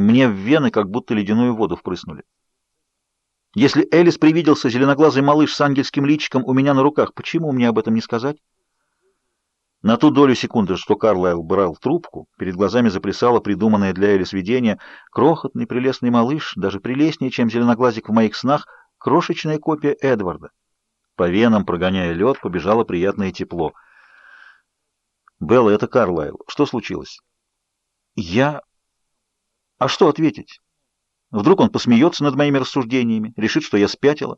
Мне в вены как будто ледяную воду впрыснули. Если Элис привиделся зеленоглазый малыш с ангельским личиком у меня на руках, почему мне об этом не сказать? На ту долю секунды, что Карлайл брал трубку, перед глазами заплясало придуманное для Элис видение. Крохотный прелестный малыш, даже прелестнее, чем зеленоглазик в моих снах, крошечная копия Эдварда. По венам, прогоняя лед, побежало приятное тепло. «Белла, это Карлайл. Что случилось?» «Я...» «А что ответить?» Вдруг он посмеется над моими рассуждениями, решит, что я спятила.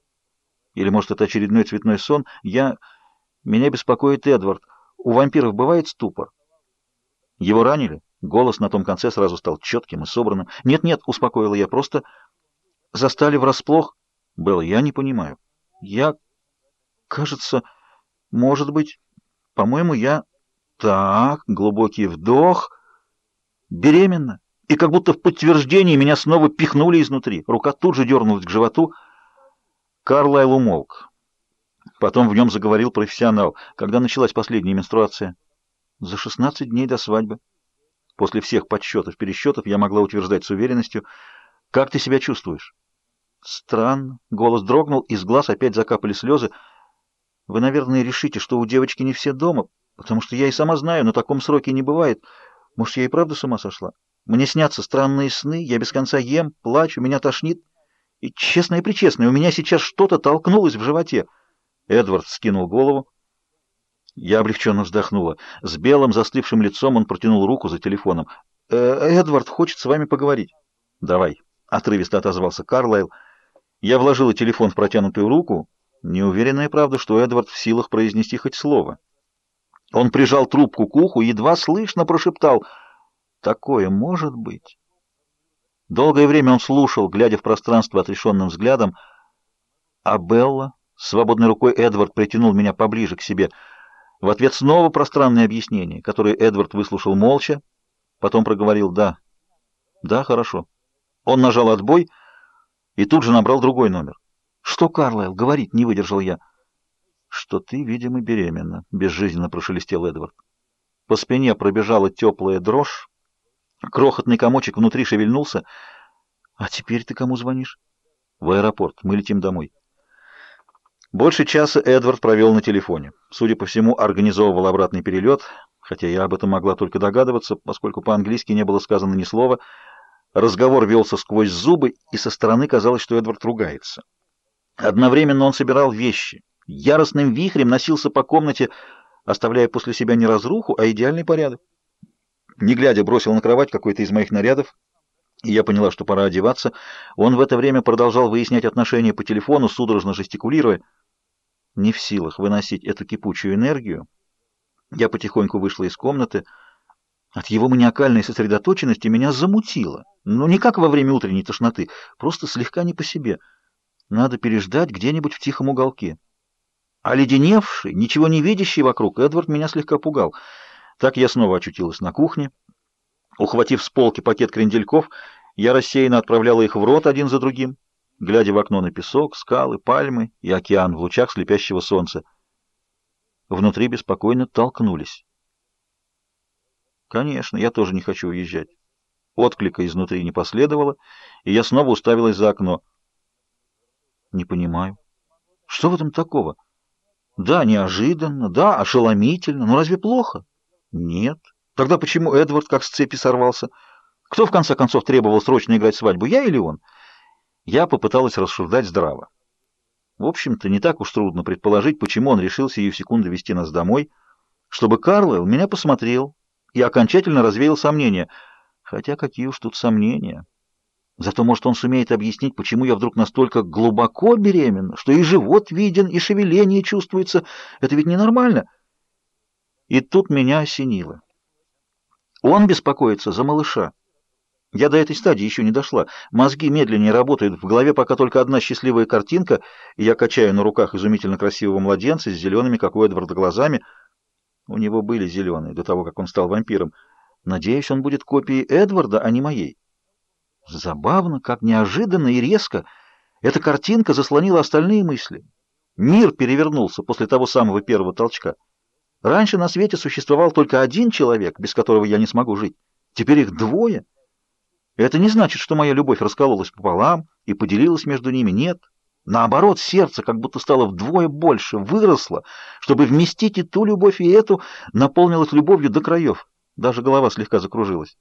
Или, может, это очередной цветной сон. Я... Меня беспокоит Эдвард. У вампиров бывает ступор. Его ранили? Голос на том конце сразу стал четким и собранным. «Нет-нет», — успокоила я, — «просто застали врасплох». «Белла, я не понимаю. Я... кажется... может быть... по-моему, я... так, глубокий вдох... беременна» и как будто в подтверждении меня снова пихнули изнутри. Рука тут же дернулась к животу. Карлайл умолк. Потом в нем заговорил профессионал. Когда началась последняя менструация? За 16 дней до свадьбы. После всех подсчетов, пересчетов я могла утверждать с уверенностью. Как ты себя чувствуешь? Странно. Голос дрогнул, из глаз опять закапали слезы. Вы, наверное, решите, что у девочки не все дома, потому что я и сама знаю, на таком сроке не бывает. Может, я и правда с ума сошла? Мне снятся странные сны, я без конца ем, плачу, меня тошнит. И честно и причестно, у меня сейчас что-то толкнулось в животе. Эдвард скинул голову. Я облегченно вздохнула. С белым застывшим лицом он протянул руку за телефоном. «Э, «Эдвард хочет с вами поговорить». «Давай», — отрывисто отозвался Карлайл. Я вложила телефон в протянутую руку, неуверенная, правда, что Эдвард в силах произнести хоть слово. Он прижал трубку к уху и едва слышно прошептал — Такое может быть? Долгое время он слушал, глядя в пространство отрешенным взглядом. А Белла, свободной рукой Эдвард притянул меня поближе к себе. В ответ снова пространное объяснение, которое Эдвард выслушал молча, потом проговорил «да». «Да, хорошо». Он нажал отбой и тут же набрал другой номер. «Что, Карлайл, говорить?» — не выдержал я. «Что ты, видимо, беременна», — безжизненно прошелестел Эдвард. По спине пробежала теплая дрожь, Крохотный комочек внутри шевельнулся. «А теперь ты кому звонишь?» «В аэропорт. Мы летим домой». Больше часа Эдвард провел на телефоне. Судя по всему, организовывал обратный перелет, хотя я об этом могла только догадываться, поскольку по-английски не было сказано ни слова. Разговор велся сквозь зубы, и со стороны казалось, что Эдвард ругается. Одновременно он собирал вещи. Яростным вихрем носился по комнате, оставляя после себя не разруху, а идеальный порядок. Не глядя, бросил на кровать какой-то из моих нарядов, и я поняла, что пора одеваться. Он в это время продолжал выяснять отношения по телефону, судорожно жестикулируя. Не в силах выносить эту кипучую энергию, я потихоньку вышла из комнаты. От его маниакальной сосредоточенности меня замутило. Но не как во время утренней тошноты, просто слегка не по себе. Надо переждать где-нибудь в тихом уголке. Оледеневший, ничего не видящий вокруг, Эдвард меня слегка пугал — так я снова очутилась на кухне. Ухватив с полки пакет крендельков, я рассеянно отправляла их в рот один за другим, глядя в окно на песок, скалы, пальмы и океан в лучах слепящего солнца. Внутри беспокойно толкнулись. Конечно, я тоже не хочу уезжать. Отклика изнутри не последовало, и я снова уставилась за окно. Не понимаю. Что в этом такого? Да, неожиданно, да, ошеломительно, но разве плохо? Нет. Тогда почему Эдвард как с цепи сорвался? Кто в конце концов требовал срочно играть свадьбу, я или он? Я попыталась рассуждать здраво. В общем-то, не так уж трудно предположить, почему он решил сию секунду вести нас домой, чтобы Карлайл меня посмотрел и окончательно развеял сомнения. Хотя какие уж тут сомнения. Зато, может, он сумеет объяснить, почему я вдруг настолько глубоко беременна, что и живот виден, и шевеление чувствуется. Это ведь ненормально. И тут меня осенило. Он беспокоится за малыша. Я до этой стадии еще не дошла. Мозги медленнее работают, в голове пока только одна счастливая картинка, и я качаю на руках изумительно красивого младенца с зелеными, как у Эдварда, глазами. У него были зеленые до того, как он стал вампиром. Надеюсь, он будет копией Эдварда, а не моей. Забавно, как неожиданно и резко эта картинка заслонила остальные мысли. Мир перевернулся после того самого первого толчка. Раньше на свете существовал только один человек, без которого я не смогу жить. Теперь их двое. Это не значит, что моя любовь раскололась пополам и поделилась между ними. Нет. Наоборот, сердце как будто стало вдвое больше, выросло, чтобы вместить и ту любовь, и эту, наполнилось любовью до краев. Даже голова слегка закружилась.